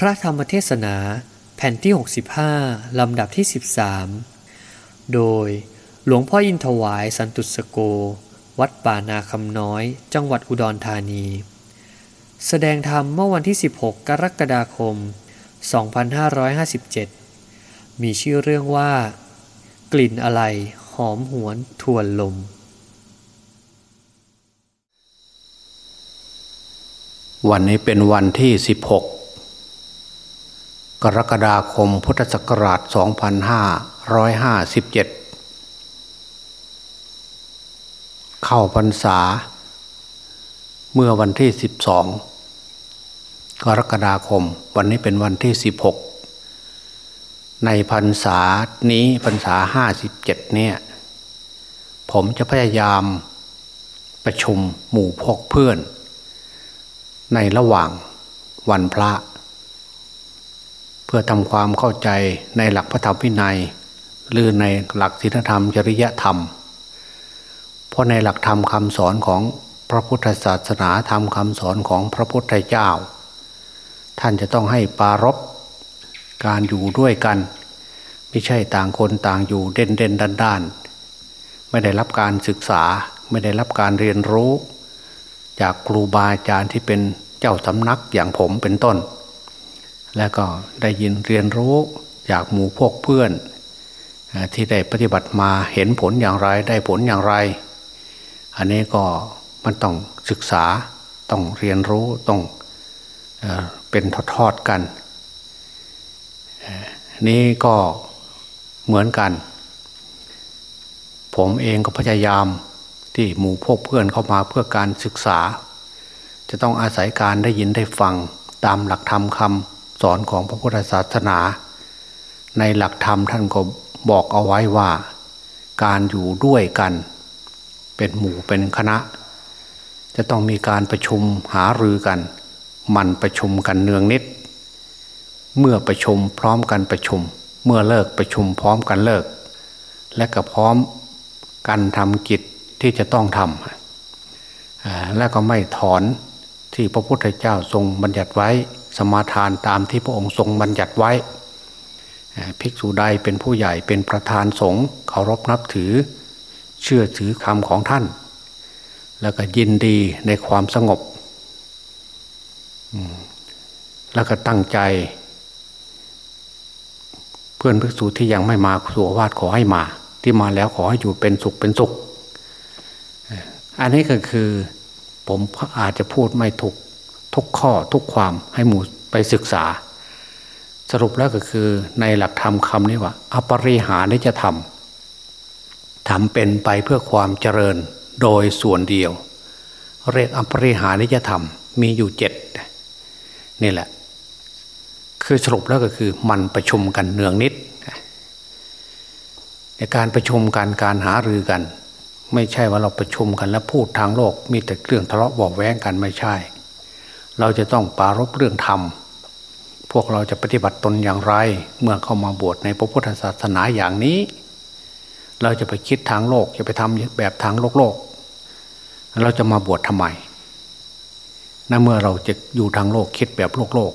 พระธรรมเทศนาแผ่นที่ 65 ลำดับที่ 13 โดยหลวงพ่ออินทวายสันตุสโก วัดป่านาคำน้อย จังหวัดอุดรธานี แสดงธรรมเมื่อวันที่ 16 กรกฎาคม 2557 มีชื่อเรื่องว่า กลิ่นอะไร หอมหวนทวนลม วันนี้เป็นวันที่ 16 กรกฎาคมพุทธศักราช 2557 เข้าพรรษา เมื่อวันที่ 12 กรกฎาคม วันนี้เป็นวันที่ 16 ในพรรษานี้พรรษา 57 เนี่ย ผมจะพยายามประชุมหมู่พกเพื่อน ในระหว่างวันพระ เพื่อทำความเข้าใจในหลักพระธรรมวินัย หรือในหลักศีลธรรมจริยธรรม เพราะในหลักธรรมคำสอนของพระพุทธศาสนาธรรมคำสอนของพระพุทธเจ้า ท่านจะต้องให้ปารบการอยู่ด้วยกัน ไม่ใช่ต่างคนต่างอยู่เด่นเด่นด้านด้านไม่ได้รับการศึกษาไม่ได้รับการเรียนรู้ จากครูบาอาจารย์ที่เป็นเจ้าสำนักอย่างผมเป็นต้น และก็ได้ยินเรียนรู้จากหมู่พวกเพื่อนที่ได้ปฏิบัติมาเห็นผลอย่างไรได้ผลอย่างไร อันนี้ก็มันต้องศึกษาต้องเรียนรู้ต้องเอเป็นทอดๆกัน นี่ก็เหมือนกัน ผมเองก็พยายามที่หมู่พวกเพื่อนเข้ามาเพื่อการศึกษา จะต้องอาศัยการได้ยินได้ฟังตามหลักธรรมคำ สอนของพระพุทธศาสนา ในหลักธรรมท่านก็บอกเอาไว้ว่า การอยู่ด้วยกัน เป็นหมู่เป็นคณะ จะต้องมีการประชุมหารือกัน มันประชุมกันเนืองนิด เมื่อประชุมพร้อมกันประชุม เมื่อเลิกประชุมพร้อมกันเลิก และก็พร้อมกันทำกิจที่จะต้องทำและก็ไม่ถอนที่พระพุทธเจ้าทรงบัญญัติไว้ สมาทานตามที่พระองค์ทรงบัญญัติไว้ ภิกษุใดเป็นผู้ใหญ่เป็นประธานสงฆ์เคารพนับถือ เชื่อถือคำของท่าน แล้วก็ยินดีในความสงบ แล้วก็ตั้งใจ เพื่อนภิกษุที่ยังไม่มาสู่วาดขอให้มา ที่มาแล้วขอให้อยู่เป็นสุขเป็นสุข อันนี้ก็คือผมอาจจะพูดไม่ถูก ทุกข้อทุกความให้หมู่ไปศึกษา สรุปแล้วก็คือในหลักธรรมคำนี้ว่า อปริหานิจะทำทำเป็นไปเพื่อความเจริญโดยส่วนเดียว เรียกอปริหานิจะทำมีอยู่เจ็ดนี่แหละ คือสรุปแล้วก็คือมันประชุมกันเนืองนิดในการประชุมกันการหารือกัน ไม่ใช่ว่าเราประชุมกันแล้วพูดทางโลก มีแต่เรื่องทะเลาะบอกแว้งกันไม่ใช่ เราจะต้องปารบเรื่องธรรม พวกเราจะปฏิบัติตนอย่างไร เมื่อเข้ามาบวชในพระพุทธศาสนาอย่างนี้ เราจะไปคิดทางโลกจะไปทำแบบทางโลกโลก เราจะมาบวชทำไมนั่นเมื่อเราจะอยู่ทางโลกคิดแบบโลกโลก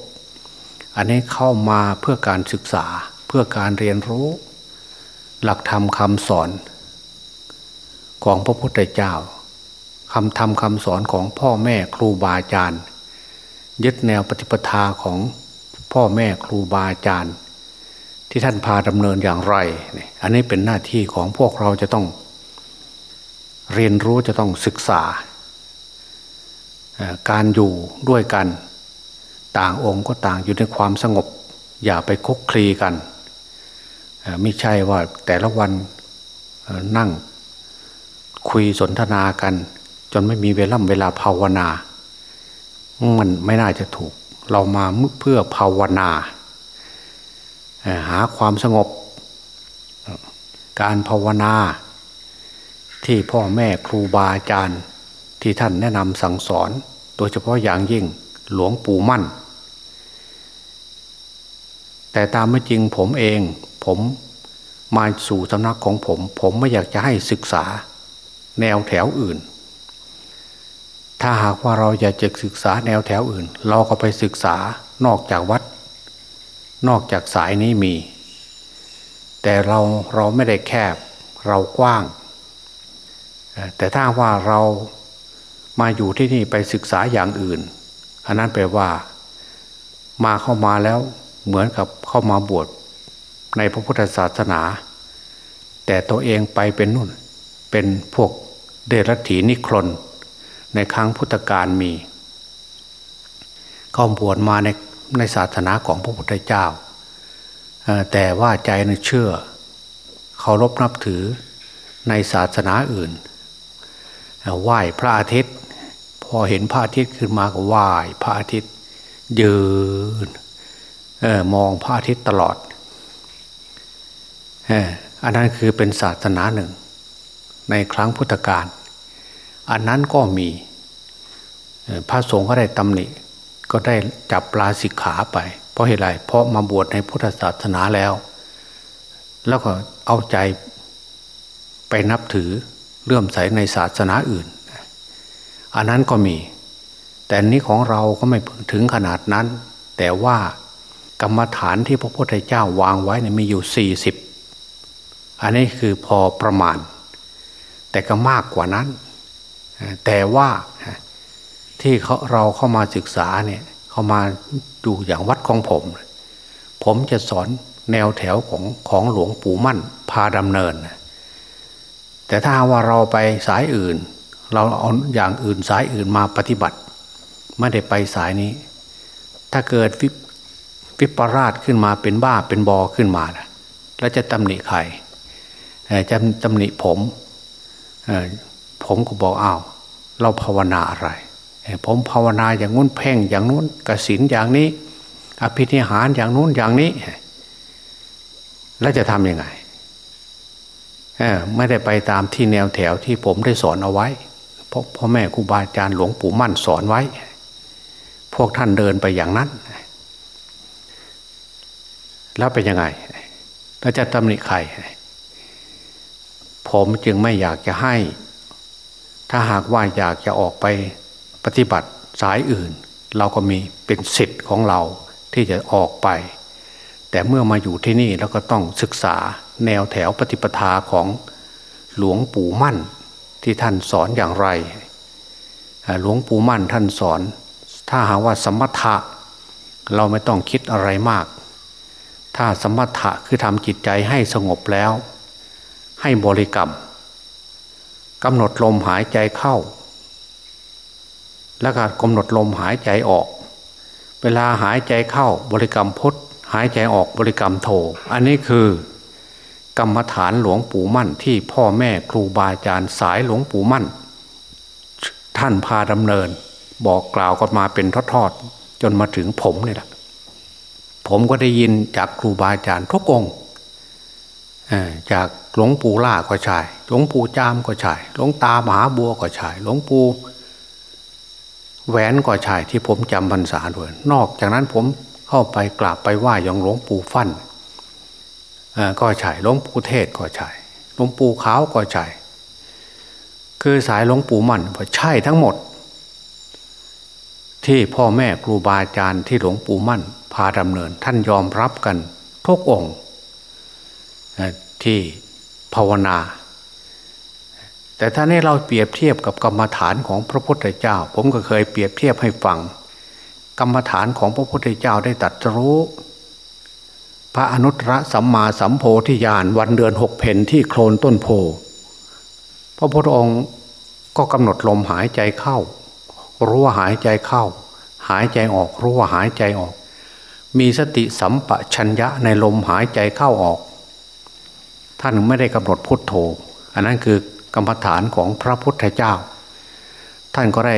อันนี้เข้ามาเพื่อการศึกษาเพื่อการเรียนรู้ หลักธรรมคำสอน ของพระพุทธเจ้าคำทำคำสอนของพ่อแม่ครูบาอาจารย์ ยึดแนวปฏิปทาของพ่อแม่ครูบาอาจารย์ ที่ท่านพาดำเนินอย่างไร อันนี้เป็นหน้าที่ของพวกเราจะต้อง เรียนรู้จะต้องศึกษา การอยู่ด้วยกัน ต่างองค์ก็ต่างอยู่ในความสงบ อย่าไปคุกคลีกัน ไม่ใช่ว่าแต่ละวันนั่งคุยสนทนากัน จนไม่มีเวลาเวลาภาวนา มันไม่น่าจะถูก เรามาเพื่อภาวนา หาความสงบ การภาวนา ที่พ่อแม่ครูบาอาจารย์ ที่ท่านแนะนำสั่งสอน โดยเฉพาะอย่างยิ่งหลวงปู่มั่น แต่ตามไม่จริงผมเองผมมาสู่สำนักของผม ผมไม่อยากจะให้ศึกษาแนวแถวอื่น ถ้าหากว่าเราอยากจะศึกษาแนวแถวอื่น เราก็ไปศึกษานอกจากวัด นอกจากสายนี้มี แต่เราเราไม่ได้แคบเรากว้าง แต่ถ้าว่าเรามาอยู่ที่นี่ไปศึกษาอย่างอื่น อันนั้นแปลว่า มาเข้ามาแล้วเหมือนกับเข้ามาบวชในพระพุทธศาสนา แต่ตัวเองไปเป็นนู่น เป็นพวกเดรัจฉีนิครน ในครั้งพุทธกาลมีเข้าบวชมาในในศาสนาของพระพุทธเจ้า แต่ว่าใจนเชื่อเคารพนับถือในศาสนาอื่นไหว้พระอาทิตย์ พอเห็นพระอาทิตย์ขึ้นมาก็ไหว้พระอาทิตย์ยืนออมองพระอาทิตย์ตลอดอันนั้นคือเป็นศาสนาหนึ่ง ในครั้งพุทธกาล อันนั้นก็มีพระสงฆ์ก็ได้ตำหนิก็ได้จับปลาสิกขาไป เพราะเหตุไรเพราะมาบวชในพุทธศาสนาแล้ว แล้วก็เอาใจไปนับถือเลื่อมใสในศาสนาอื่น อันนั้นก็มี แต่นี้ของเราก็ไม่ถึงขนาดนั้น แต่ว่ากรรมฐานที่พระพุทธเจ้าวางไว้เนี่ยมีอยู่สี่สิบอันนี้คือพอประมาณ แต่ก็มากกว่านั้น แต่ว่าที่เขาเราเข้ามาศึกษาเนี่ยเข้ามาดูอย่างวัดของผม ผมจะสอนแนวแถวของของหลวงปู่มั่นพาดำเนิน แต่ถ้าว่าเราไปสายอื่น เราเอาอย่างอื่นสายอื่นมาปฏิบัติ ไม่ได้ไปสายนี้ ถ้าเกิดวิวิปราชขึ้นมาเป็นบ้าเป็นบอขึ้นมาแล้วจะตำหนิใครจะตำหนิผม ผมก็บอกอ้าวเราภาวนาอะไร ผมภาวนาอย่างงู้นเพ่งอย่างนู้นกสินอย่างนี้ อภินิหารอย่างนู้นอย่างนี้ แล้วจะทำยังไงไม่ได้ไปตามที่แนวแถวที่ผมได้สอนเอาไว้เพราะพ่อแม่ครูบาอาจารย์หลวงปู่มั่นสอนไว้ พวกท่านเดินไปอย่างนั้น แล้วเป็นยังไงแล้วจะตำหนิใครผมจึงไม่อยากจะให้ ถ้าหากว่าอยากจะออกไปปฏิบัติสายอื่น เราก็มีเป็นสิทธิ์ของเราที่จะออกไป แต่เมื่อมาอยู่ที่นี่แล้วก็ต้องศึกษาแนวแถวปฏิปทาของหลวงปู่มั่นที่ท่านสอนอย่างไร หลวงปู่มั่นท่านสอน ถ้าหาว่าสมถะเราไม่ต้องคิดอะไรมาก ถ้าสมถะคือทำจิตใจให้สงบแล้ว ให้บริกรรม กำหนดลมหายใจเข้า แล้วก็กำหนดลมหายใจออก เวลาหายใจเข้าบริกรรมพุทหายใจออกบริกรรมโท อันนี้คือกรรมฐานหลวงปู่มั่นที่พ่อแม่ครูบาอาจารย์สายหลวงปู่มั่น ท่านพาดำเนิน บอกกล่าวกันมาเป็นทอดๆจนมาถึงผมนี่แหละผมก็ได้ยินจากครูบาอาจารย์ทุกอง จากหลวงปู่ล่าก็ใช่หลวงปู่จามก็ใช่หลวงตามหาบัวก็ใช่หลวงปู่แหวนก็ใช่ที่ผมจำพรรษาด้วย นอกจากนั้นผมเข้าไปกราบไปไหว้อย่างหลวงปู่ฟั่นก็ใช่หลวงปู่เทศก็ใช่หลวงปู่ขาวก็ใช่คือสายหลวงปู่มั่นใช่ทั้งหมด ที่พ่อแม่ครูบาอาจารย์ที่หลวงปู่มั่น พาดำเนินท่านยอมรับกันทุกองค์ ที่ภาวนา แต่ถ้านี้เราเปรียบเทียบกับกรรมฐานของพระพุทธเจ้า ผมก็เคยเปรียบเทียบให้ฟัง กรรมฐานของพระพุทธเจ้าได้ตัดรู้ พระอนุตตรสัมมาสัมโพธิญาณวันเดือนหกเพนที่โคลนต้นโพพระพุทธองค์ก็กำหนดลมหายใจเข้า รู้ว่าหายใจเข้า หายใจออกรู้ว่าหายใจออก มีสติสัมปชัญญะในลมหายใจเข้าออก ท่านไม่ได้กำหนดพุทโธ อันนั้นคือกรรมฐานของพระพุทธเจ้า ท่านก็ได้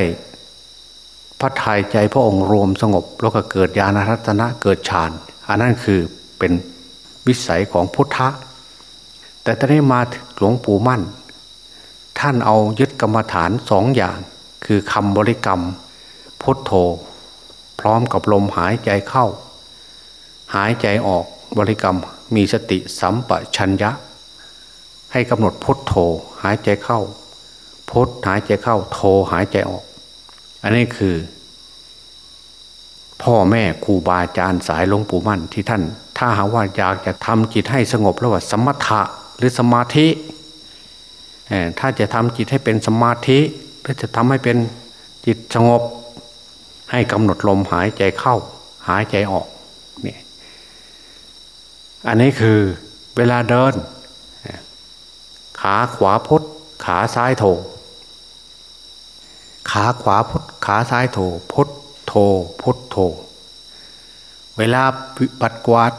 พระทัยใจพระองค์รวมสงบ แล้วก็เกิดญาณรัตนะเกิดฌานอันนั้นคือเป็นวิสัยของพุทธะ แต่ตอนนี้มาหลวงปู่มั่น ท่านเอายึดกรรมฐานสองอย่าง คือคำบริกรรม พุทโธ พร้อมกับลมหายใจเข้า หายใจออกบริกรรมมีสติสัมปชัญญะ ให้กำหนดพุทโธหายใจเข้าพุทหายใจเข้าโธหายใจออก อันนี้คือ พ่อแม่ครูบาอาจารย์สายหลวงปู่มั่นที่ท่าน ถ้าหาว่าอยากจะทำจิตให้สงบแล้วว่าสมถะหรือสมาธิถ้าจะทำจิตให้เป็นสมาธิหรือจะทำให้เป็นจิตสงบ ให้กำหนดลมหายใจเข้า หายใจออกเนี่ยอันนี้คือเวลาเดิน ขาขวาพุทขาซ้ายโถ ขาขวาพุทขาซ้ายโถพุทโถพุทโถ เวลาปัดกวาด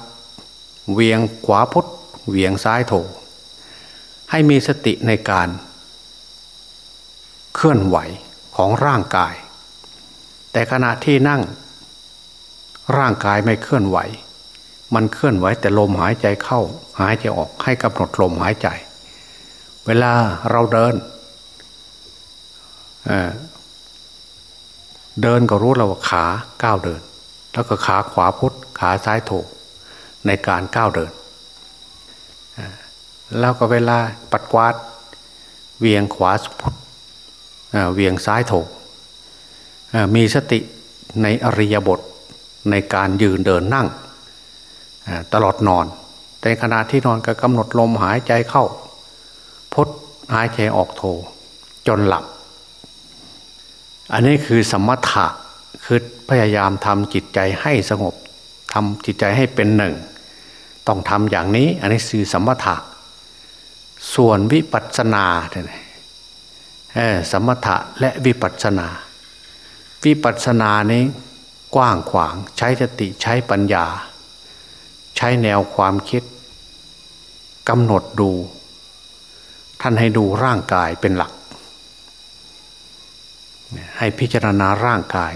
เวียงขวาพุทเวียงซ้ายโถ ให้มีสติในการ เคลื่อนไหวของร่างกาย แต่ขณะที่นั่ง ร่างกายไม่เคลื่อนไหว มันเคลื่อนไหวแต่ลมหายใจเข้า หายใจออกให้กำหนดลมหายใจ เวลาเราเดินเเดินก็รู้เราว่าขาก้าวเดิน แล้วก็ขาขวาพุทธขาซ้ายโถในการก้าวเดินแล้วก็เวลาปัดกวาด เวียงขวาพุทธเวียงซ้ายโถมีสติในอริยบทในการยืนเดินนั่งตลอดนอน แต่ขณะที่นอนก็กำหนดลมหายใจเข้า พุทหายใจออกโท จนหลับ อันนี้คือสมถะคือพยายามทำจิตใจให้สงบทำจิตใจให้เป็นหนึ่ง ต้องทำอย่างนี้ อันนี้คือสมถะส่วนวิปัสสนาเนี่ยสมถะและวิปัสสนา วิปัสสนานี้กว้างขวางใช้สติใช้ปัญญา ใช้แนวความคิดกำหนดดู ท่านให้ดูร่างกายเป็นหลัก ให้พิจารณาร่างกาย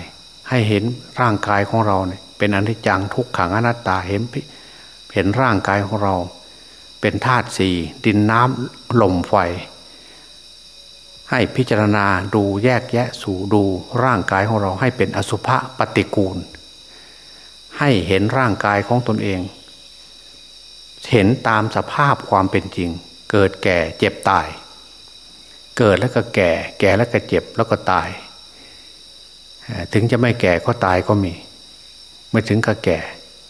ให้เห็นร่างกายของเราเนี่ยเป็นอนิจจังทุกขังอนัตตาเห็นเห็นร่างกายของเรา เป็นธาตุสี่ดินน้ำลมไฟ ให้พิจารณาดูแยกแยะสู่ดูร่างกายของเราให้เป็นอสุภะปฏิกูล ให้เห็นร่างกายของตนเอง เห็นตามสภาพความเป็นจริง เกิดแก่เจ็บตาย เกิดแล้วก็แก่ แก่แล้วก็เจ็บแล้วก็ตาย ถึงจะไม่แก่ก็ตายก็มีไม่ถึงกับแก่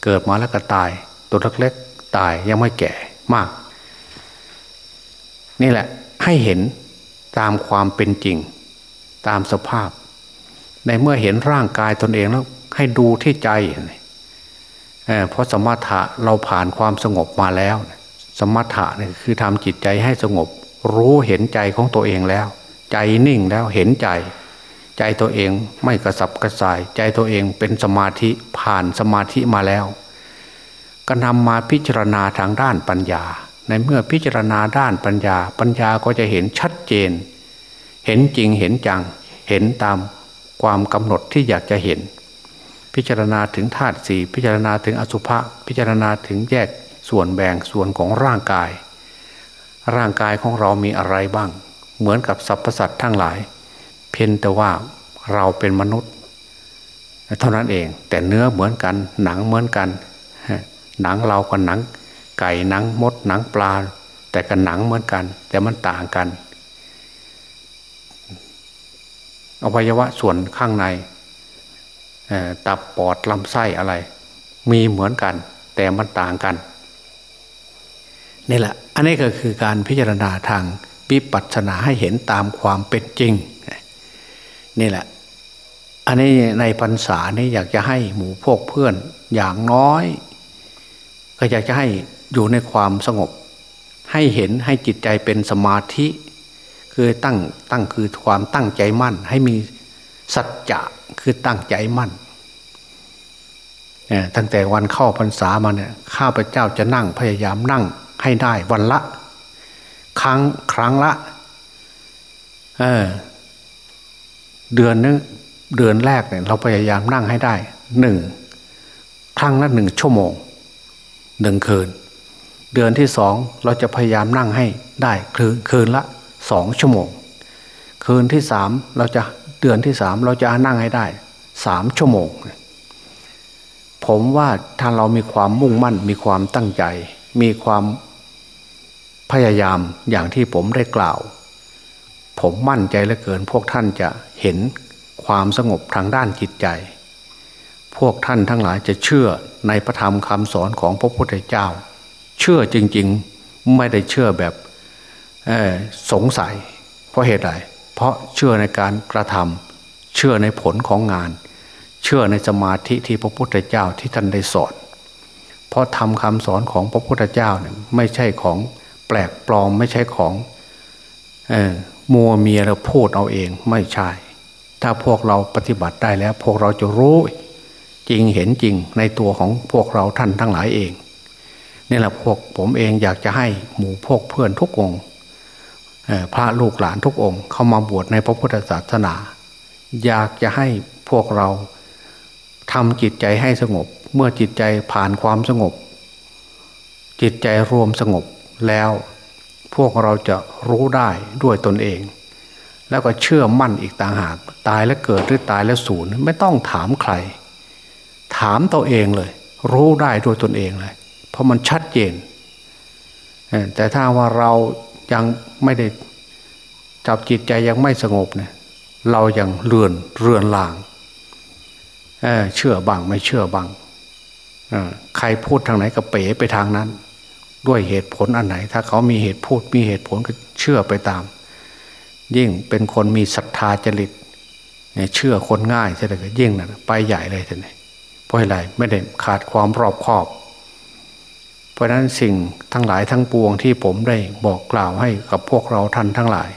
เกิดมาแล้วก็ตาย ตัวเล็กๆตายยังไม่แก่มาก นี่แหละให้เห็นตามความเป็นจริง ตามสภาพ ในเมื่อเห็นร่างกายตนเองแล้วให้ดูที่ใจเพราะสมถะเราผ่านความสงบมาแล้ว สมถะเนี่ยคือทำจิตใจให้สงบ รู้เห็นใจของตัวเองแล้ว ใจนิ่งแล้วเห็นใจ ใจตัวเองไม่กระสับกระส่าย ใจตัวเองเป็นสมาธิผ่านสมาธิมาแล้ว ก็นำมาพิจารณาทางด้านปัญญา ในเมื่อพิจารณาด้านปัญญา ปัญญาก็จะเห็นชัดเจน เห็นจริงเห็นจัง เห็นตามความกำหนดที่อยากจะเห็น พิจารณาถึงธาตุสี่พิจารณาถึงอสุภะพิจารณาถึงแยก ส่วนแบ่งส่วนของร่างกาย ร่างกายของเรามีอะไรบ้าง เหมือนกับสรรพสัตว์ทั้งหลาย เพียงแต่ว่าเราเป็นมนุษย์ เท่านั้นเองแต่เนื้อเหมือนกัน หนังเหมือนกัน หนังเรากับหนัง ไก่หนังมดหนังปลา แต่กับหนังเหมือนกัน แต่มันต่างกันอวัยวะส่วนข้างในตับปอดลำไส้อะไร มีเหมือนกัน แต่มันต่างกัน นี่แหละ อันนี้ก็คือการพิจารณาทางปิปัสนาให้เห็นตามความเป็นจริง นี่แหละ อันนี้ในพรรษานี่อยากจะให้หมู่พวกเพื่อนอย่างน้อย ก็อยากจะให้อยู่ในความสงบ ให้เห็นให้จิตใจเป็นสมาธิ คือตั้งตั้งคือความตั้งใจมั่น ให้มีสัจจะคือตั้งใจมั่นตั้งแต่วันเข้าพรรษามาเนี่ยข้าพเจ้าจะนั่งพยายามนั่ง ให้ได้วันละ ครั้งครั้งละเออเดือนนึงเดือนแรกเนี่ย เราพยายามนั่งให้ได้หนึ่งครั้งละหนึ่งชั่วโมงหนึ่งคืน เดือนที่สองเราจะพยายามนั่งให้ได้คืนคืนละสองชั่วโมง คืนที่สามเราจะเดือนที่สามเราจะนั่งให้ได้สามชั่วโมง ผมว่าถ้าเรามีความมุ่งมั่น มีความตั้งใจ มีความ พยายามอย่างที่ผมได้กล่าว ผมมั่นใจเหลือเกิน พวกท่านจะเห็นความสงบทางด้านจิตใจ พวกท่านทั้งหลายจะเชื่อในพระธรรมคำสอนของพระพุทธเจ้า เชื่อจริงๆไม่ได้เชื่อแบบสงสัย เพราะเหตุใดเพราะเชื่อในการกระทำเชื่อในผลของงาน เชื่อในสมาธิที่พระพุทธเจ้าที่ท่านได้สอนเพราะทำคำสอนของพระพุทธเจ้าเนี่ยไม่ใช่ของ แปลกปลอมไม่ใช่ของมัวเมียเราพูดเอาเองไม่ใช่ ถ้าพวกเราปฏิบัติได้แล้ว พวกเราจะรู้จริงเห็นจริงในตัวของพวกเราท่านทั้งหลายเองนี่แหละพวกผมเองอยากจะให้หมู่พวกเพื่อนทุกองพระลูกหลานทุกองค์เข้ามาบวชในพระพุทธศาสนา อยากจะให้พวกเราทำจิตใจให้สงบ เมื่อจิตใจผ่านความสงบ จิตใจรวมสงบ แล้วพวกเราจะรู้ได้ด้วยตนเอง แล้วก็เชื่อมั่นอีกต่างหาก ตายแล้วเกิดหรือตายแล้วสูญไม่ต้องถามใคร ถามตัวเองเลย รู้ได้ด้วยตนเองเลย เพราะมันชัดเจน แต่ถ้าว่าเรายังไม่ได้จับจิตใจยังไม่สงบเนี่ยเรายังเลื่อนเรือนลางเเชื่อบังไม่เชื่อบังใครพูดทางไหนก็เป๋ไปทางนั้น ด้วยเหตุผลอันไหน ถ้าเขามีเหตุพูดมีเหตุผลก็เชื่อไปตาม ยิ่งเป็นคนมีศรัทธาจริตเชื่อคนง่ายใช่ไหมยิ่งนะไปใหญ่เลยท่านเพราะอะไรไม่ได้ขาดความรอบคอบ เพราะนั้นสิ่งทั้งหลายทั้งปวงที่ผมได้บอกกล่าวให้กับพวกเราท่านทั้งหลาย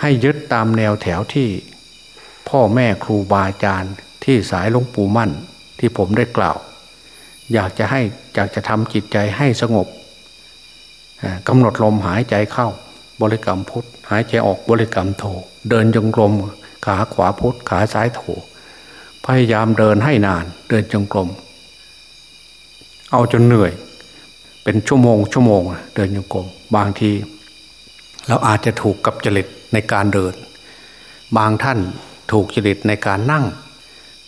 ให้ยึดตามแนวแถวที่พ่อแม่ครูบาอาจารย์ที่สายหลวงปู่มั่นที่ผมได้กล่าว อยากจะให้อยากจะทำจิตใจให้สงบกำหนดลมหายใจเข้า บริกรรมพุทธหายใจออกบริกรรมโท เดินจงกรมขาขวาพุทธขาซ้ายโทพยายามเดินให้นาน เดินจงกรม เอาจนเหนื่อย เป็นชั่วโมง ชั่วโมง เดินโยกรม บางที เราอาจจะถูกกับจริตในการเดิน บางท่านถูกจริตในการนั่ง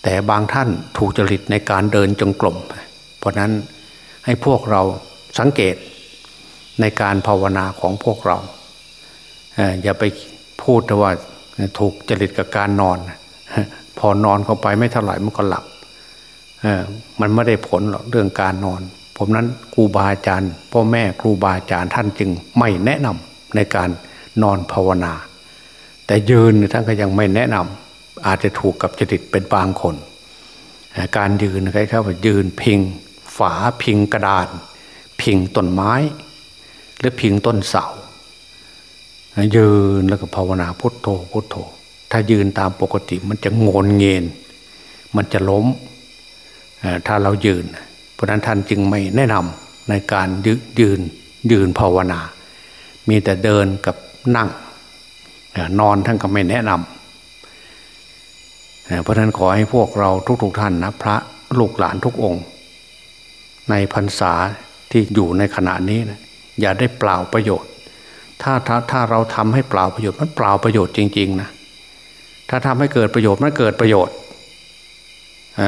แต่บางท่านถูกจริตในการเดินจงกรมเพราะนั้นให้พวกเราสังเกตในการภาวนาของพวกเรา อย่าไปพูดว่าถูกจริตกับการนอน พอนอนเข้าไปไม่เท่าไหร่มันก็หลับมันไม่ได้ผลหรอกเรื่องการนอน ผมนั้นครูบาอาจารย์พ่อแม่ครูบาอาจารย์ท่านจึงไม่แนะนำในการนอนภาวนา แต่ยืนท่านก็ยังไม่แนะนำอาจจะถูกกับจริตเป็นบางคน การยืนคล้ายๆว่ายืนพิง ฝาพิงกระดาน พิงต้นไม้ หรือพิงต้นเสายืนแล้วก็ภาวนาพุทโธพุทโธ ถ้ายืนตามปกติมันจะงนเงินมันจะล้มถ้าเรายืนพราะนั้นท่านจึงไม่แนะนำในการยืนยืนภาวนา มีแต่เดินกับนั่ง นอนท่านก็ไม่แนะนำเพราะนั้นขอให้พวกเราทุกๆทท่านนะพระลูกหลานทุกองค์ ในพรรษาที่อยู่ในขณะนี้นะอย่าได้เปล่าประโยชน์ ถ้าถ้าถ้าเราทำให้เปล่าประโยชน์มันเปล่าประโยชน์จริง ๆ นะถ้าทำให้เกิดประโยชน์มันเกิดประโยชน์อ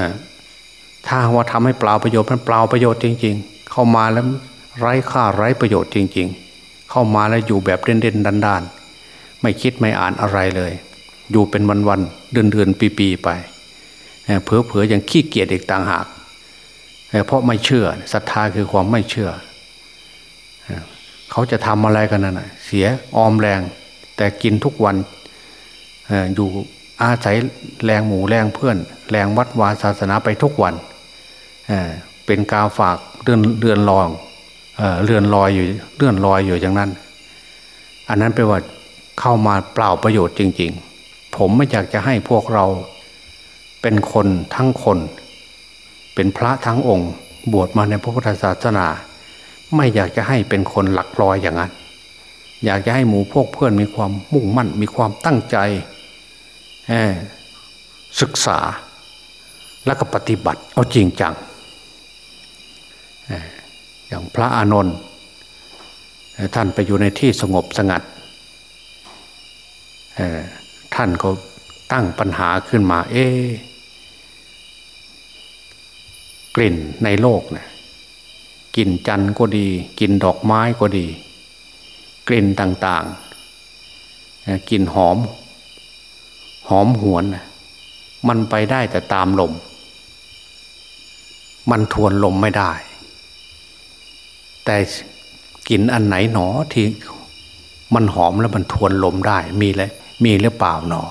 ถ้าว่าทำให้เปล่าประโยชน์มันเปล่าประโยชน์จริง ๆ เข้ามาแล้วไร้ค่าไร้ประโยชน์จริง ๆ เข้ามาแล้วอยู่แบบเด่นๆดันๆ ไม่คิดไม่อ่านอะไรเลย อยู่เป็นวันๆเดือนๆปีๆไปเผลอๆยังขี้เกียจอีกต่างหาก เพราะไม่เชื่อศรัทธาคือความไม่เชื่อ เขาจะทำอะไรกันนั่นเสียออมแรง แต่กินทุกวันอยู่อาศัยแรงหมูแรงเพื่อน แรงวัดวาศาสนาไปทุกวันเป็นกาฝากเลื่อนเลื่อนลองเลื่อนลอยอยู่เลื่อนลอยอยู่อย่างนั้น อันนั้นเป็นว่าเข้ามาเปล่าประโยชน์จริง ๆ ผมไม่อยากจะให้พวกเราเป็นคนทั้งคน เป็นพระทั้งองค์ บวชมาในพระพุทธศาสนา ไม่อยากจะให้เป็นคนหลักลอยอย่างนั้น อยากจะให้หมู่พวกเพื่อนมีความมุ่งมั่น มีความตั้งใจศึกษาแล้วก็ปฏิบัติ เอาจริงจังอย่างพระอานนท์ท่านไปอยู่ในที่สงบสงัดท่านก็ตั้งปัญหาขึ้นมา เอ๊ กลิ่นในโลกเนะี่ยกลิ่นจันทร์ก็ดีกลิ่นดอกไม้ก็ดี กลิ่นต่างๆกลิ่นหอม หอมหวนมันไปได้แต่ตามลม มันทวนลมไม่ได้ แต่กลิ่นอันไหนหนอที่มันหอมแล้วมันทวนลมได้มีเลยมีหรือเปล่าหนอ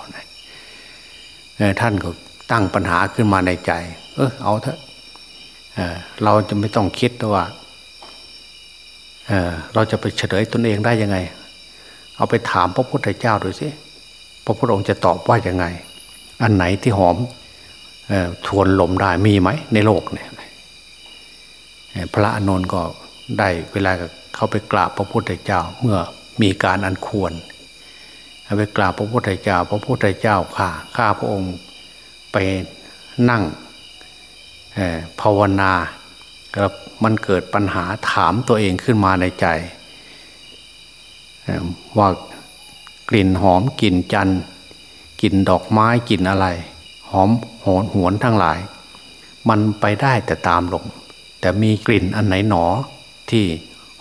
ท่านก็ตั้งปัญหาขึ้นมาในใจ เออเอาเถอะ เราจะไม่ต้องคิดว่าเเราจะไปเฉลยตนเองได้ยังไง เอาไปถามพระพุทธเจ้าดูสิพระพุทธองค์จะตอบว่ายังไง อันไหนที่หอมทวนลมได้มีไหมในโลกเนี่ยพระอานนท์ก็ได้เวลาเข้าไปกราบพระพุทธเจ้าเมื่อมีการอันควรไปกราบพระพุทธเจ้า พระพุทธเจ้าข้าข้าพระองค์ไปนั่ง ภาวนาครับมันเกิดปัญหาถามตัวเองขึ้นมาในใจ ว่ากลิ่นหอมกลิ่นจันกลิ่นดอกไม้กลิ่นอะไร หอมหอนหวนทั้งหลาย มันไปได้แต่ตามลมแต่มีกลิ่นอันไหนหนอที่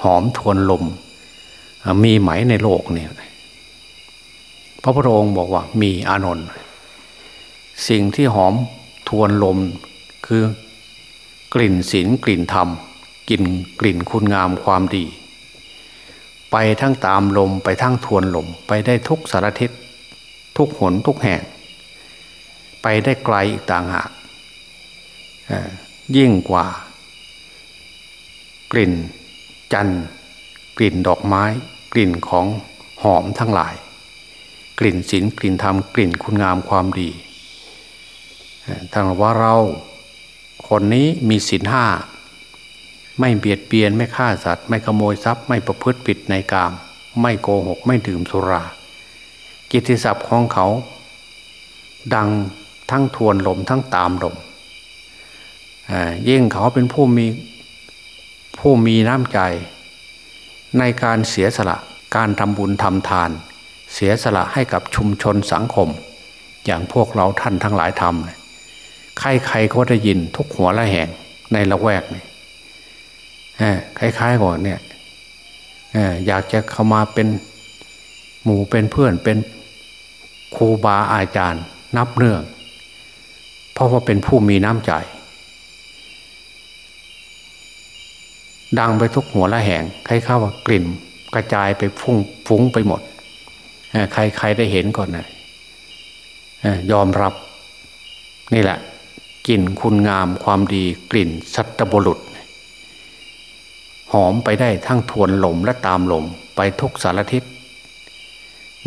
หอมทวนลม มีไหมในโลกเนี่ยพระพุทธองค์บอกว่ามีอานนท์สิ่งที่หอมทวนลมคือ กลิ่นศีลกลิ่นธรรมกลิ่นกลิ่นคุณงามความดี ไปทั้งตามลมไปทั้งทวนลมไปได้ทุกสารทิศทุกหนทุกแห่ง ไปได้ไกลอีกต่างหากยิ่งกว่า กลิ่นจันกลิ่นดอกไม้ กลิ่นของหอมทั้งหลาย กลิ่นศีลกลิ่นธรรมกลิ่นคุณงามความดีถ้าว่าเรา คนนี้มีศีลห้าไม่เบียดเบียนไม่ฆ่าสัตว์ ไม่ขโมยทรัพย์ไม่ประพฤติผิดในกาม ไม่โกหกไม่ดื่มสุรา กิตติศัพท์ของเขา ดังทั้งทวนลมทั้งตามลมยิ่งเขาเป็นผู้มีผู้มีน้ำใจ ในการเสียสละการทำบุญทำทาน เสียสละให้กับชุมชนสังคม อย่างพวกเราท่านทั้งหลายทำ ใครๆก็ได้ยินทุกหัวละแห่งในละแวกนี่คล้ายๆก่อนเนี่ยอยากจะเข้ามาเป็นหมู่เป็นเพื่อนเป็นครูบาอาจารย์ นับเนื่อง เพราะว่าเป็นผู้มีน้ำใจ ดังไปทุกหัวละแห่งใครเข้าว่ากลิ่นกระจายไปฟุ้งฟุ้งไปหมดใครๆได้เห็นก่อนนะยอมรับนี่แหละ กลิ่นคุณงามความดีกลิ่นสัตบุรุษ หอมไปได้ทั้งทวนลมและตามลมไปทุกสารทิศ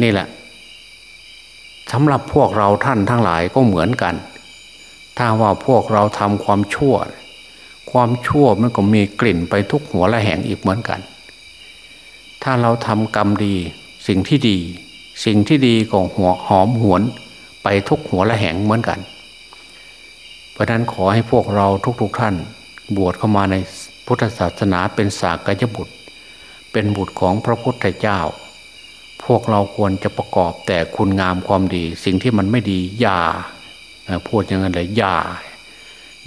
นี่แหละสำหรับพวกเราท่านทั้งหลายก็เหมือนกัน ถ้าว่าพวกเราทำความชั่ว ความชั่วมันก็มีกลิ่นไปทุกหัวและแห่งอีกเหมือนกัน ถ้าเราทำกรรมดี สิ่งที่ดี สิ่งที่ดีก็หัวหอมหวนไปทุกหัวและแห่งเหมือนกัน เพราะนั้นขอให้พวกเราทุกๆทท่าน บวชเข้ามาในพุทธศาสนาเป็นสากยบุตร เป็นบุตรของพระพุทธเจ้า พวกเราควรจะประกอบแต่คุณงามความดี สิ่งที่มันไม่ดีอย่าพูดอย่างนั้นเลยอย่า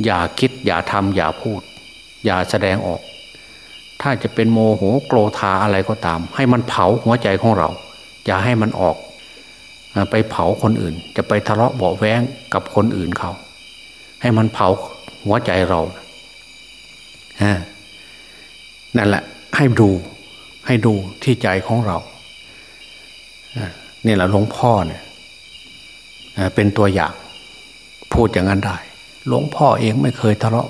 อย่าคิดอย่าทำอย่าพูด อย่าแสดงออก ถ้าจะเป็นโมโหโกรธาอะไรก็ตาม ให้มันเผาหัวใจของเรา อย่าให้มันออก ไปเผาคนอื่น จะไปทะเลาะเบาแว้งกับคนอื่นเขา ให้มันเผาหัวใจเราฮนั่นแหละ ให้ดูให้ดูที่ใจของเราเนี่ยแหละหลวงพ่อเนี่ยเป็นตัวอย่าง พูดอย่างนั้นได้ หลวงพ่อเองไม่เคยทะเลาะ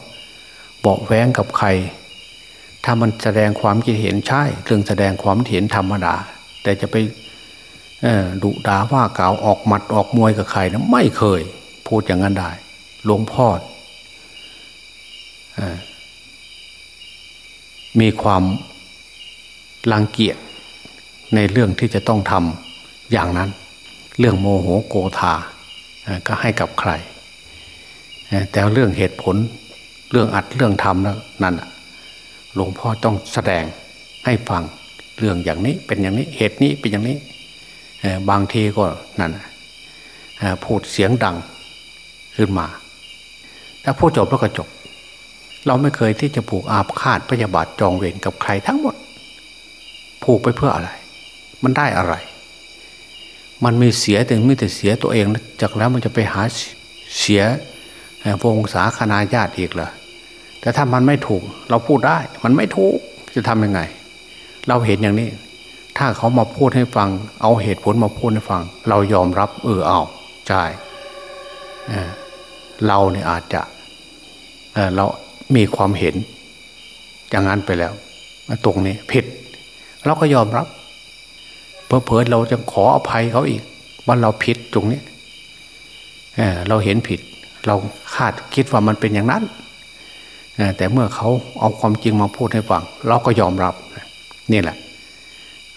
บอกแว้งกับใคร ถ้ามันแสดงความคิดเห็นใช่ เรื่องแสดงความเห็นธรรมดา แต่จะไปดุด่าว่ากล่าวออกหมัดออกมวยกับใครนะไม่เคย พูดอย่างนั้นได้ หลวงพ่อมีความรังเกียจในเรื่องที่จะต้องทำอย่างนั้น เรื่องโมโหโกธาก็ให้กับใคร แต่เรื่องเหตุผลเรื่องอัดเรื่องทำนั่นหลวงพ่อต้องแสดงให้ฟังเรื่องอย่างนี้เป็นอย่างนี้เหตุนี้เป็นอย่างนี้บางทีก็นั่นพูดเสียงดังขึ้นมา ถ้าพูดจบแล้วก็จบ เราไม่เคยที่จะผูกอาฆาตพยาบาทจองเวรกับใครทั้งหมด ผูกไปเพื่ออะไร มันได้อะไร มันมีเสียแต่ไม่แต่เสียตัวเองจากแล้วมันจะไปหาเสียวงศาคณาญาติอีกเหรอแต่ถ้ามันไม่ถูก เราพูดได้ มันไม่ถูกจะทำยังไง เราเห็นอย่างนี้ ถ้าเขามาพูดให้ฟัง เอาเหตุผลมาพูดให้ฟัง เรายอมรับเออเอาใช่ เราเนี่ยอาจจะเเรามีความเห็นอย่างนั้นไปแล้วตรงนี้ผิด เราก็ยอมรับเพอเพอเราจะขออภัยเขาอีก ว่าเราผิดตรงนี้เเราเห็นผิด เราคาดคิดว่ามันเป็นอย่างนั้นแต่เมื่อเขาเอาความจริงมาพูดให้ฟัง เราก็ยอมรับนี่แหละ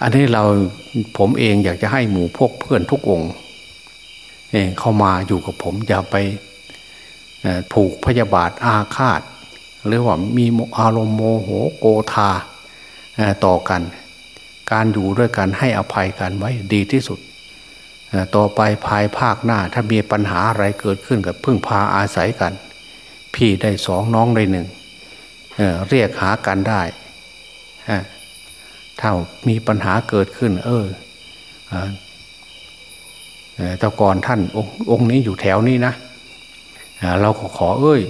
อันนี้เราผมเองอยากจะให้หมู่พวกเพื่อนทุกองค์เข้ามาอยู่กับผมอย่าไป ผูกพยาบาทอาฆาต หรือว่ามีอารมณ์โมโหโกธาต่อกัน การอยู่ด้วยกันให้อภัยกันไว้ดีที่สุด ต่อไปภายภาคหน้าถ้ามีปัญหาอะไรเกิดขึ้นกับพึ่งพาอาศัยกัน พี่ได้สองน้องได้หนึ่งเเรียกหากันได้ถ้ามีปัญหาเกิดขึ้น เออแต่ก่อนท่านององค์นี้อยู่แถวนี้นะ เราก็ขอเอ้ย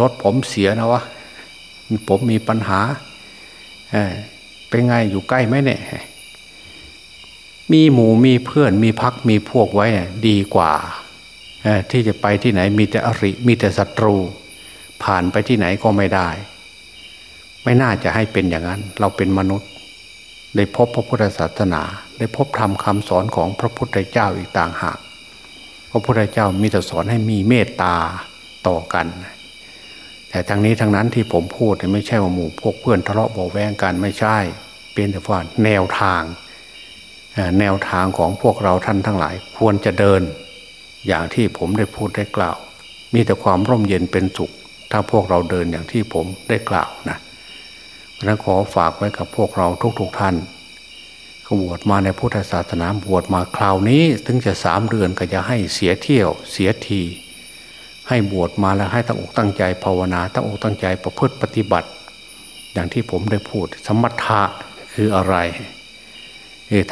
รถผมเสียนะวะผมมีปัญหาเป็นไงอยู่ใกล้ไหมเนี่ยมีหมู่มีเพื่อนมีพักมีพวกไว้ดีกว่าที่จะไปที่ไหนมีแต่อริมีแต่ศัตรู ผ่านไปที่ไหนก็ไม่ได้ ไม่น่าจะให้เป็นอย่างนั้น เราเป็นมนุษย์ ได้พบพระพุทธศาสนา ได้พบธรรมคำสอนของพระพุทธเจ้าอีกต่างหาก พระพุทธเจ้ามีแต่สอนให้มีเมตตาต่อกัน แต่ทางนี้ทางนั้นที่ผมพูดไม่ใช่ว่าหมู่พวกเพื่อนทะเลาะเบาแวงกันไม่ใช่ เป็นแต่ว่าแนวทาง แนวทางของพวกเราท่านทั้งหลาย ควรจะเดิน อย่างที่ผมได้พูดได้กล่าว มีแต่ความร่มเย็นเป็นสุข ถ้าพวกเราเดินอย่างที่ผมได้กล่าวนะเพราะนั้นขอฝากไว้กับพวกเราทุกๆทท่าน บวชมาในพุทธศาสนาบวชมาคราวนี้ ถึงจะสามเดือนก็จะให้เสียเที่ยว เสียที ให้บวชมาแล้วให้ตั้งอกตั้งใจภาวนาตั้งอกตั้งใจประพฤติปฏิบัติ อย่างที่ผมได้พูด สมถะคืออะไร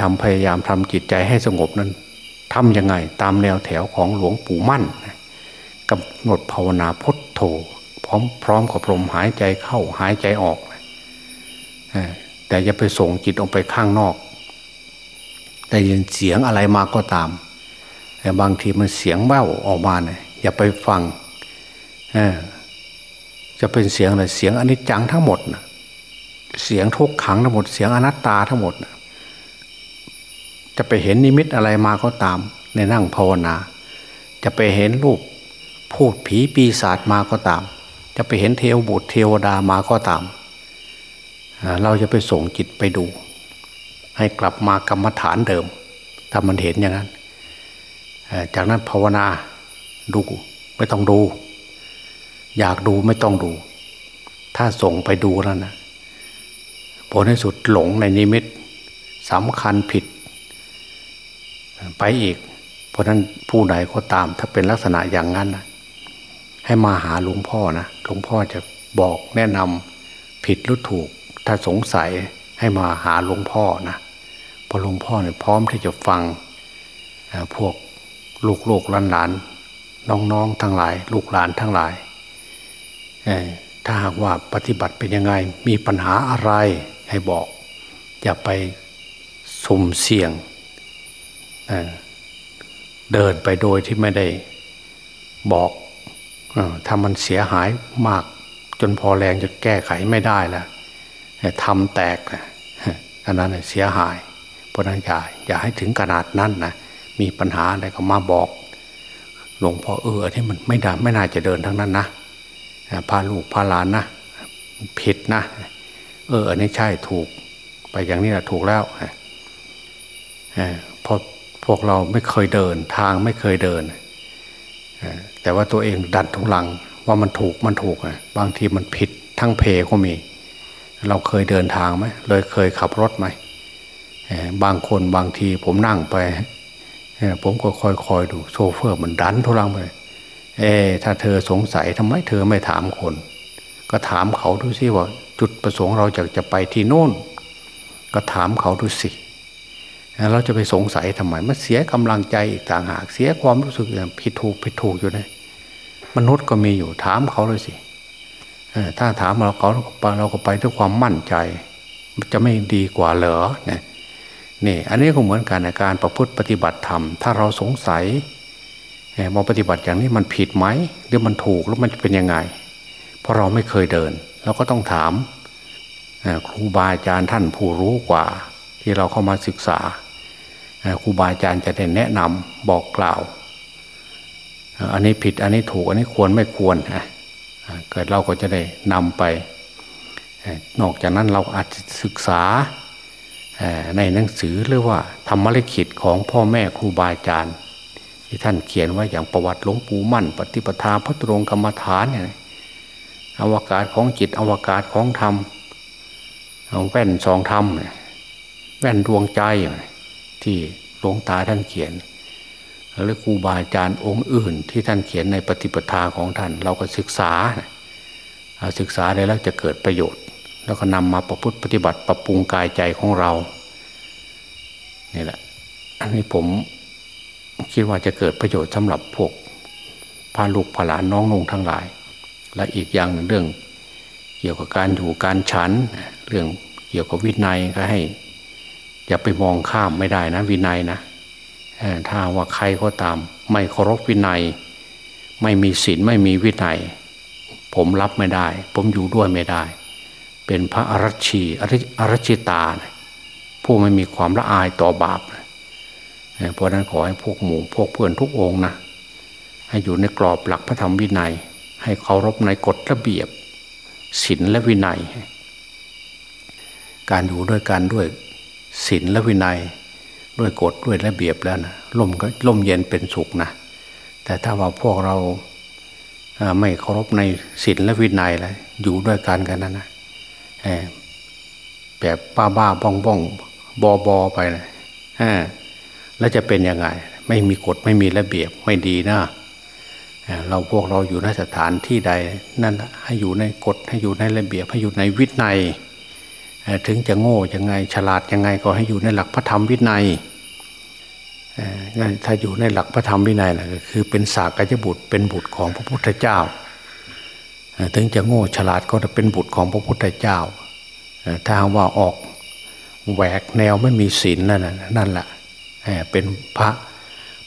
ทำพยายามทำจิตใจให้สงบนั้นทำยังไงตามแนวแถวของหลวงปู่มั่นกำหนดภาวนาพุทโธพร้อมพร้อมกับลมหายใจเข้าหายใจออกแต่อย่าไปส่งจิตออกไปข้างนอก ได้ยินเสียงอะไรมาก็ตาม แต่บางทีมันเสียงแว่วออกมาเนี่ยอย่าไปฟังจะเป็นเสียงอะไรเสียงอนิจจังทั้งหมดนะเสียงทุกขังทั้งหมด เสียงอนัตตาทั้งหมดนะจะไปเห็นนิมิตอะไรมาก็ตาม ในนั่งภาวนา จะไปเห็นรูปพูดผีปีศาจมาก็ตาม จะไปเห็นเทวบุตรเทวดามาก็ตาม เราจะไปส่งจิตไปดู ให้กลับมากรรมฐานเดิม ถ้ามันเห็นอย่างนั้น จากนั้นภาวนาดูไม่ต้องดู อยากดูไม่ต้องดู ถ้าส่งไปดูแล้วนะผลในสุดหลงในนิมิตสำคัญผิด ไปอีก เพราะนั้นผู้ใดก็ตาม ถ้าเป็นลักษณะอย่างนั้นนะให้มาหาหลวงพ่อนะหลวงพ่อจะบอกแนะนำผิดหรือถูก ถ้าสงสัย ให้มาหาหลวงพ่อนะพอหลวงพ่อเนี่ยพร้อมที่จะฟังพวกลูกลูกหลานหลานน้องๆทั้งหลาย ลูกหลานทั้งหลายถ้าหากว่าปฏิบัติเป็นยังไงมีปัญหาอะไรให้บอก อย่าไปสุ่มเสี่ยงเดินไปโดยที่ไม่ได้บอกถ้ามันเสียหายมากจนพอแรงจะแก้ไขไม่ได้แล้วทำแตก อันนั้นเสียหาย เพราะนั้นอย่าอย่าให้ถึงขนาดนั้นนะมีปัญหาอะไรก็มาบอก หลวงพ่อเออที่มันไม่ได้ไม่น่าจะเดินทั้งนั้นนะพาลูกพาหลานนะผิดนะ เอออันนี้ใช่ถูกไปอย่างนี้แหละถูกแล้วพราะพวกเราไม่เคยเดินทางไม่เคยเดินแต่ว่าตัวเองดันทุลังว่ามันถูกมันถูกบางทีมันผิดทั้งเพก็มี เราเคยเดินทางไหมเลยเคยขับรถไหมบางคนบางทีผมนั่งไปผมก็คอยคอยดูโซเฟอร์มันดันทุลังไปเอถ้าเธอสงสัยทำไมเธอไม่ถามคน ก็ถามเขาดูสิว่า จุดประสงค์เราจะจะไปที่โน่น ก็ถามเขาดูสิเราจะไปสงสัยทำไมมันเสียกำลังใจอีกต่างหาก เสียความรู้สึกอย่างผิดถูกผิดถูกอยู่นะมนุษย์ก็มีอยู่ถามเขาเลยสิ ถ้าถามเราเขาเราก็ไปด้วยความมั่นใจ จะไม่ดีกว่าเหรอเนี่ยนี่อันนี้ก็เหมือนกันในการประพฤติปฏิบัติธรรม ถ้าเราสงสัยมาปฏิบัติอย่างนี้มันผิดไหมหรือมันถูกแล้วมันเป็นยังไง เพราะเราไม่เคยเดิน เราก็ต้องถามครูบาอาจารย์ท่านผู้รู้กว่า ที่เราเข้ามาศึกษาครูบาอาจารย์จะได้แนะนำบอกกล่าว อันนี้ผิดอันนี้ถูกอันนี้ควรไม่ควร เกิดเราก็จะได้นำไป นอกจากนั้นเราอาจศึกษาในหนังสือหรือว่าธรรมลิขิตของพ่อแม่ครูบาอาจารย์ที่ท่านเขียนไว้อย่างประวัติหลวงปู่มั่น ปฏิปทาพระตรงกรรมฐานเนี่ยอวกาศของจิตอวกาศของธรรมของแว่นสองธรรมแว่นดวงใจที่หลวงตาท่านเขียน หรือครูบาอาจารย์องค์อื่น ที่ท่านเขียนในปฏิปทาของท่าน เราก็ศึกษาศึกษาได้แล้วจะเกิดประโยชน์ แล้วก็นำมาประพฤติปฏิบัติปรับปรุงกายใจของเรานี่แหละอันนี้ผมคิดว่าจะเกิดประโยชน์สำหรับพวกพาลูกพาหลานน้องนงทั้งหลาย และอีกอย่างหนึ่งเรื่อง เกี่ยวกับการอยู่การฉัน เรื่องเกี่ยวกับวินัยก็ให้อย่าไปมองข้ามไม่ได้นะ วินัยนะ ถ้าว่าใครก็ตาม ไม่เคารพวินัย ไม่มีศีลไม่มีวินัย ผมรับไม่ได้ ผมอยู่ด้วยไม่ได้ เป็นพระอรัชีอรัชิตา ผู้ไม่มีความละอายต่อบาป เพราะนั้นขอให้พวกหมู่พวกเพื่อนทุกองนะให้อยู่ในกรอบหลักพระธรรมวินัย ให้เคารพในกฎระเบียบศีลและวินัย การอยู่ด้วยกันด้วยศีลและวินัย ด้วยกฎด้วยระเบียบแล้วนะลมก็ลมเย็นเป็นสุขนะแต่ถ้าว่าพวกเราไม่เคารพในศีลและวินัยเลยอยู่ด้วยกันกันนะนะแบบบ้าบ้าบ้องบ้องบอบอไปนะแล้วจะเป็นยังไง ไม่มีกฎไม่มีระเบียบไม่ดีนะเราพวกเราอยู่ในสถานที่ใด นั่นให้อยู่ในกฎให้อยู่ในระเบียบให้อยู่ในวินัยถึงจะโง่ยังไงฉลาดยังไงก็ให้อยู่ในหลักพระธรรมวินัย ถ้าอยู่ในหลักพระธรรมวินัยนะก็คือเป็นสากยบุตรเป็นบุตรของพระพุทธเจ้า ถึงจะโง่ฉลาดก็จะเป็นบุตรของพระพุทธเจ้า ถ้าว่าออกแหวกแนวไม่มีศีลนั่นนั่นแหละเป็นพระ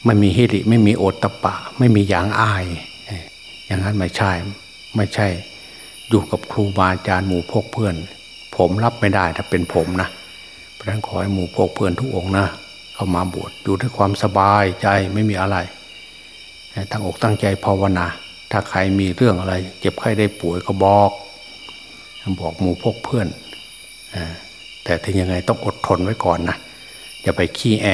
ไม่มีฮิริไม่มีโอตตะปะ ไม่มีอย่างอาย อย่างนั้นไม่ใช่ไม่ใช่อยู่กับครูบาอาจารย์หมู่พกเพื่อน ผมรับไม่ได้ถ้าเป็นผมนะเพราะนั้นขอให้หมู่พกเพื่อนทุกองนะ เข้ามาบวชอยู่ด้วยความสบายใจไม่มีอะไรตั้งอกตั้งใจภาวนา ถ้าใครมีเรื่องอะไร เจ็บไข้ได้ป่วยก็บอก บอกหมู่พกเพื่อน แต่ถึงยังไงต้องอดทนไว้ก่อนนะอย่าไปขี้แอ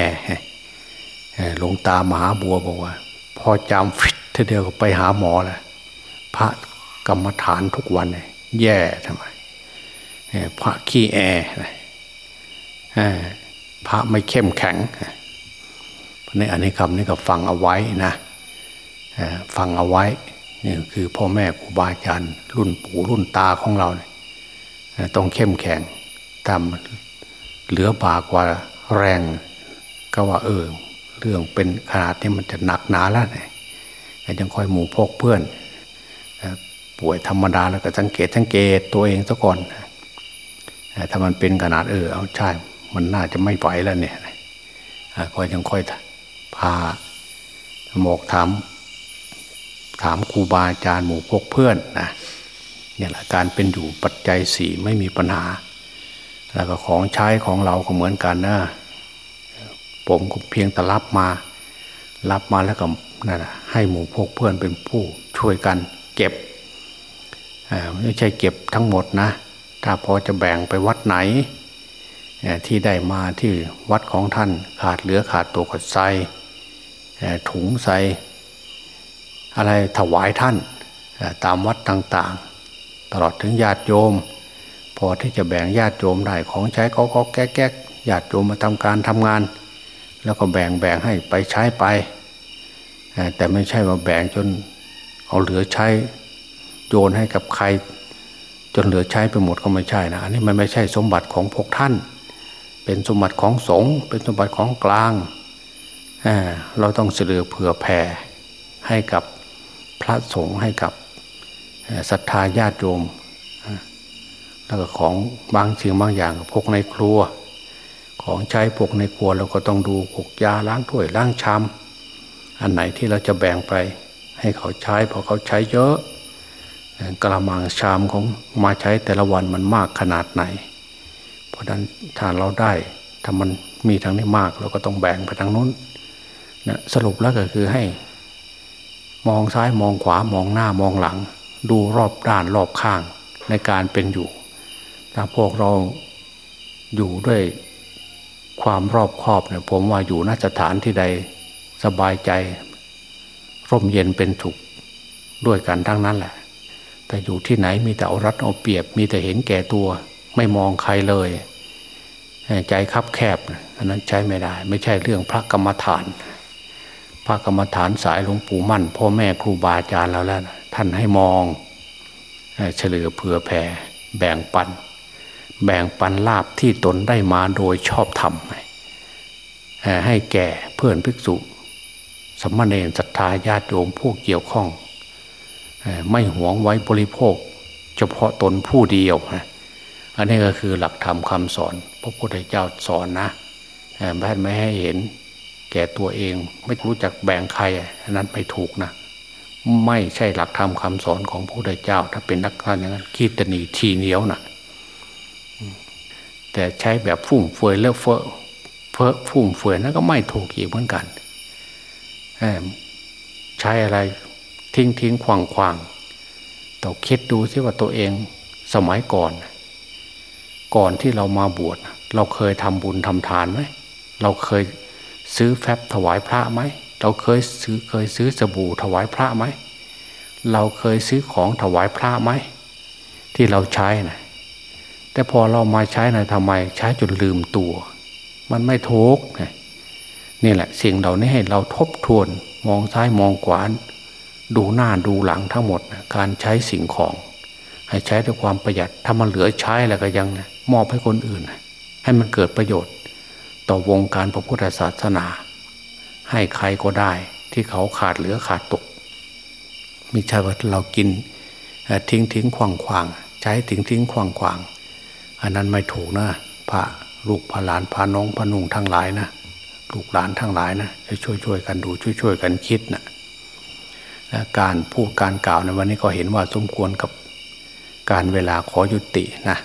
หลวงตามหาบัวบอกว่า พอจำฟิตทีเดียวก็ไปหาหมอแหละพระกรรมฐานทุกวันเนี่ยแย่ทำไมพระขี้แอ พระไม่เข้มแข็งในอันนี้คำนี้ก็ฟังเอาไว้นะฟังเอาไว้นี่คือพ่อแม่ครูบาอาจารย์รุ่นปู่รุ่นตาของเราเนี่ยต้องเข้มแข็งทำเหลือบากว่าแรง ก็ว่าเออ เรื่องเป็นขนาดนี้มันจะหนักหนาแล้วไงยังคอยหมู่พกเพื่อนป่วยธรรมดาแล้วก็สังเกตสังเกตตัวเองซะก่อนถ้ามันเป็นขนาดเออเอาใช่ มันน่าจะไม่ไหวแล้วเนี่ยก็ยังค่อยพาหมกถามถามครูบาอาจารย์หมู่พวกเพื่อนนะเนี่ยแหละการเป็นอยู่ปัจจัยสี่ไม่มีปัญหา แล้วก็ของใช้ของเราก็เหมือนกันนะผมก็เพียงแต่รับมา รับมาแล้วก็นั่นให้หมู่พวกเพื่อนเป็นผู้ช่วยกันเก็บไม่ใช่เก็บทั้งหมดนะ ถ้าพอจะแบ่งไปวัดไหน ที่ได้มาที่วัดของท่านขาดเหลือขาดตัวกดใส่ถุงใส่อะไรถวายท่านตามวัดต่างๆ ตลอดถึงญาติโยม พอที่จะแบ่งญาติโยมได้ของใช้ก็ก็แก๊กแก๊กญาติโยมมาทำการทำงาน แล้วก็แบ่งแบ่งให้ไปใช้ไป แต่ไม่ใช่ว่าแบ่งจนเอาเหลือใช้โยนให้กับใคร จนเหลือใช้ไปหมดก็ไม่ใช่นะอันนี้มันไม่ใช่สมบัติของพวกท่าน เป็นสมบัติของสงฆ์เป็นสมบัติของกลางเราต้องเสือเผื่อแผ่ให้กับพระสงฆ์ให้กับศรัทธาญาติโยมแล้วก็ของบางสิ่งบางอย่างพกในครัว ของใช้พกในครัวเราก็ต้องดูพกยาล้างถ้วยล้างชามอันไหนที่เราจะแบ่งไปให้เขาใช้เพราะเขาใช้เยอะกระมังชามของมาใช้แต่ละวันมันมากขนาดไหน ราะนั้นถ้าเราได้ถ้ามันมีทางนี้มากเราก็ต้องแบ่งไปทางนู้นนะสรุปแล้วก็คือให้ มองซ้ายมองขวามองหน้ามองหลัง ดูรอบด้านรอบข้างในการเป็นอยู่ถ้าพวกเราอยู่ด้วยความรอบคอบเนี่ยผมว่าอยู่นสถานที่ใดสบายใจ ร่มเย็นเป็นถูกด้วยกันทั้งนั้นแหละ แต่อยู่ที่ไหนมีแต่เอารัดเอาเปรียบ มีแต่เห็นแก่ตัว ไม่มองใครเลย ใจคับแคบอันนั้นใช้ไม่ได้ ไม่ใช่เรื่องพระกรรมฐาน พระกรรมฐานสายหลวงปู่มั่นพ่อแม่ครูบาอาจารย์เราแล้วท่านให้มองเฉลือเผื่อแผ่แบ่งปัน แบ่งปันลาบที่ตนได้มาโดยชอบธรรมให้แก่เพื่อนภิกษุสมณเณรศรัทธาญาติโยมผู้เกี่ยวข้อง ไม่หวงไว้บริโภค เฉพาะตนผู้เดียวนะอันนี้ก็คือหลักธรรมคำสอน พระพุทธเจ้าสอนนะแม่ไม่ให้เห็นแก่ตัวเอง ไม่รู้จักแบ่งใครอันนั้นไม่ถูกนะ ไม่ใช่หลักธรรมคาสอนของพระพุทธเจ้า ถ้าเป็นนักการอย่างนั้นคิดตนีทีเหนียวนะแต่ใช้แบบฟุ่มเฟือยแล้วเฟ้อเฟ้อฟุ่มเฟือยนั้นก็ไม่ถูกอีกเหมือนกันใช้อะไรทิ้งทิ้งควางควางต้องคิดดูซิว่าตัวเองสมัยก่อน ก่อนที่เรามาบวชเราเคยทำบุญทำทานไหมเราเคยซื้อแฟบถวายพระไหมเราเคยซื้อเคยซื้อสบู่ถวายพระไหมเราเคยซื้อของถวายพระไหมที่เราใช้นะแต่พอเรามาใช้นะทำไมใช้จนลืมตัว มันไม่ทุกนี่แหละสิ่งเหล่านี้ให้เราทบทวนมองซ้ายมองขวาดูหน้าดูหลังทั้งหมดนะการใช้สิ่งของ ให้ใช้ด้วยความประหยัด ถ้ามันเหลือใช้แล้วก็ยังมอบให้คนอื่น ให้มันเกิดประโยชน์ ต่อวงการพระพุทธศาสนา ให้ใครก็ได้ที่เขาขาดเหลือขาดตกม่ใช่ว่าเรากินทิ้งทิ้งขวางขวางใช้ทิ้งทิ้งขวางขวางอันนั้นไม่ถูกนะพระลูกพระหลานพระน้องพระนุ่งทั้งหลายนะลูกหลานทั้งหลายนะจะช่วยช่วยกันดูช่วยช่วยกันคิดนะและการพูดการกล่าวในวันนี้ก็เห็นว่าสมควรกับ การเวลาขอยุตินะ